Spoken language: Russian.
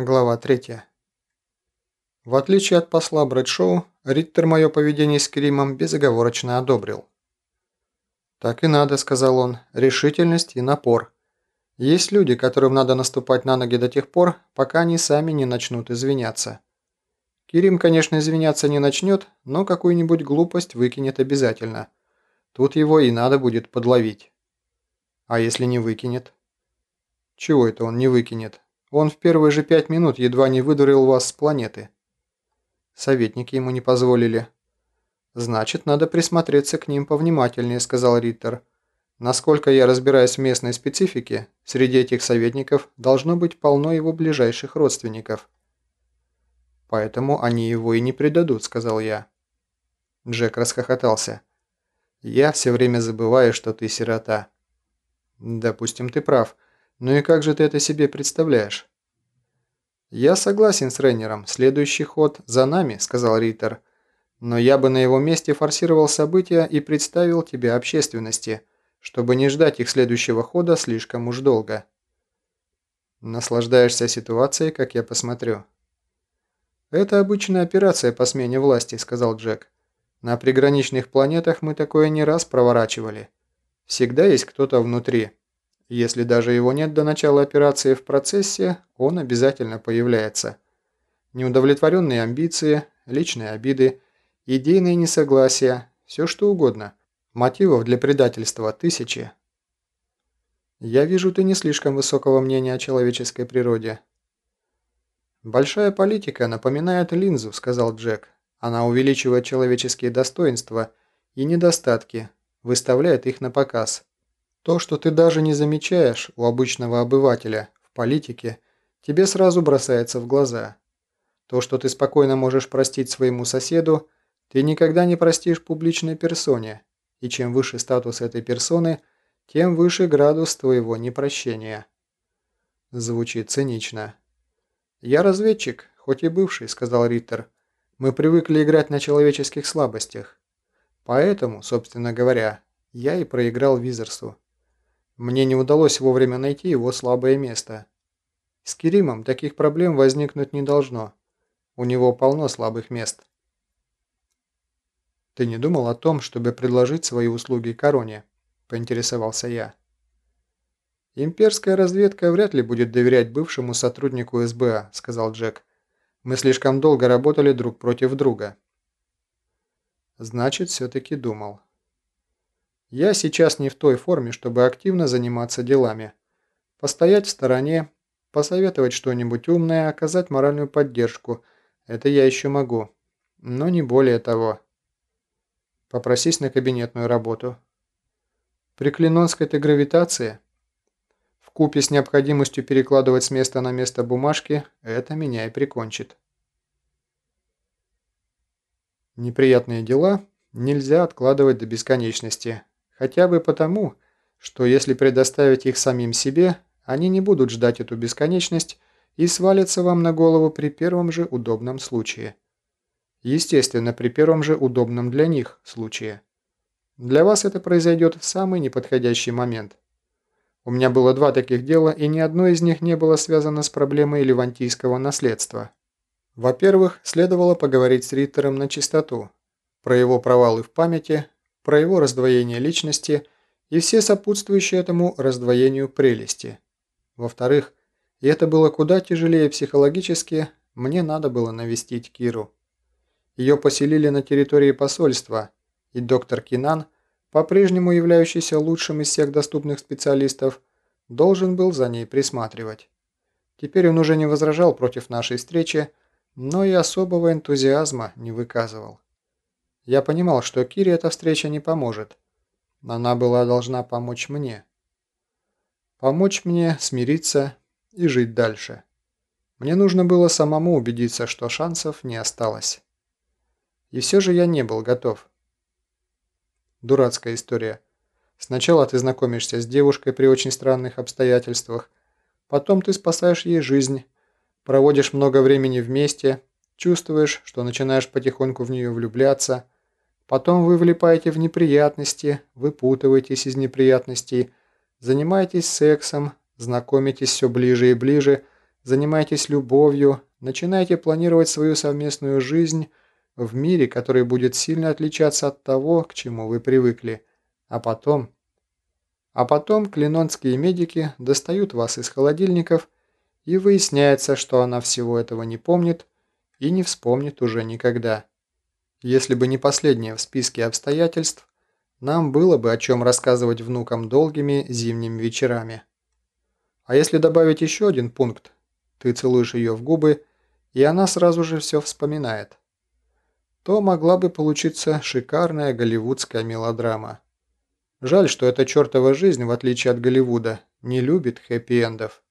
Глава 3. В отличие от посла Брэдшоу, Риттер мое поведение с Кримом безоговорочно одобрил. «Так и надо», — сказал он, — «решительность и напор. Есть люди, которым надо наступать на ноги до тех пор, пока они сами не начнут извиняться. Кирим, конечно, извиняться не начнет, но какую-нибудь глупость выкинет обязательно. Тут его и надо будет подловить. А если не выкинет? Чего это он не выкинет? Он в первые же пять минут едва не выдурил вас с планеты. Советники ему не позволили. «Значит, надо присмотреться к ним повнимательнее», — сказал Риттер. «Насколько я разбираюсь в местной специфике, среди этих советников должно быть полно его ближайших родственников». «Поэтому они его и не предадут», — сказал я. Джек расхохотался. «Я все время забываю, что ты сирота». «Допустим, ты прав. Ну и как же ты это себе представляешь?» «Я согласен с Рейнером. Следующий ход за нами», — сказал Риттер. «Но я бы на его месте форсировал события и представил тебя общественности, чтобы не ждать их следующего хода слишком уж долго». «Наслаждаешься ситуацией, как я посмотрю». «Это обычная операция по смене власти», — сказал Джек. «На приграничных планетах мы такое не раз проворачивали. Всегда есть кто-то внутри. Если даже его нет до начала операции в процессе, он обязательно появляется. Неудовлетворенные амбиции, личные обиды, идейные несогласия, все что угодно. Мотивов для предательства тысячи. Я вижу, ты не слишком высокого мнения о человеческой природе. «Большая политика напоминает линзу», — сказал Джек. «Она увеличивает человеческие достоинства и недостатки, выставляет их на показ. То, что ты даже не замечаешь у обычного обывателя в политике, тебе сразу бросается в глаза. То, что ты спокойно можешь простить своему соседу, ты никогда не простишь публичной персоне, и чем выше статус этой персоны, тем выше градус твоего непрощения. Звучит цинично. «Я разведчик, хоть и бывший», — сказал Риттер. «Мы привыкли играть на человеческих слабостях. Поэтому, собственно говоря, я и проиграл Визерсу. Мне не удалось вовремя найти его слабое место. С Керимом таких проблем возникнуть не должно. У него полно слабых мест». «Ты не думал о том, чтобы предложить свои услуги Короне?» – поинтересовался я. «Имперская разведка вряд ли будет доверять бывшему сотруднику СБА», – сказал Джек. «Мы слишком долго работали друг против друга». «Значит, все-таки думал». «Я сейчас не в той форме, чтобы активно заниматься делами. Постоять в стороне, посоветовать что-нибудь умное, оказать моральную поддержку – это я еще могу. Но не более того. Попросись на кабинетную работу». «При клинонской ты гравитации?» купе с необходимостью перекладывать с места на место бумажки, это меня и прикончит. Неприятные дела нельзя откладывать до бесконечности, хотя бы потому, что если предоставить их самим себе, они не будут ждать эту бесконечность и свалятся вам на голову при первом же удобном случае. Естественно, при первом же удобном для них случае. Для вас это произойдет в самый неподходящий момент – у меня было два таких дела, и ни одно из них не было связано с проблемой левантийского наследства. Во-первых, следовало поговорить с Риттером на чистоту, про его провалы в памяти, про его раздвоение личности и все сопутствующие этому раздвоению прелести. Во-вторых, и это было куда тяжелее психологически, мне надо было навестить Киру. Ее поселили на территории посольства, и доктор Кинан – по-прежнему являющийся лучшим из всех доступных специалистов, должен был за ней присматривать. Теперь он уже не возражал против нашей встречи, но и особого энтузиазма не выказывал. Я понимал, что Кире эта встреча не поможет. Она была должна помочь мне. Помочь мне смириться и жить дальше. Мне нужно было самому убедиться, что шансов не осталось. И все же я не был готов. Дурацкая история. Сначала ты знакомишься с девушкой при очень странных обстоятельствах, потом ты спасаешь ей жизнь, проводишь много времени вместе, чувствуешь, что начинаешь потихоньку в нее влюбляться, потом вы влипаете в неприятности, выпутываетесь из неприятностей, занимаетесь сексом, знакомитесь все ближе и ближе, занимаетесь любовью, начинаете планировать свою совместную жизнь в мире, который будет сильно отличаться от того, к чему вы привыкли. А потом... А потом клинонские медики достают вас из холодильников, и выясняется, что она всего этого не помнит и не вспомнит уже никогда. Если бы не последнее в списке обстоятельств, нам было бы о чем рассказывать внукам долгими зимними вечерами. А если добавить еще один пункт, ты целуешь ее в губы, и она сразу же все вспоминает, то могла бы получиться шикарная голливудская мелодрама. Жаль, что эта чертова жизнь, в отличие от Голливуда, не любит хэппи-эндов.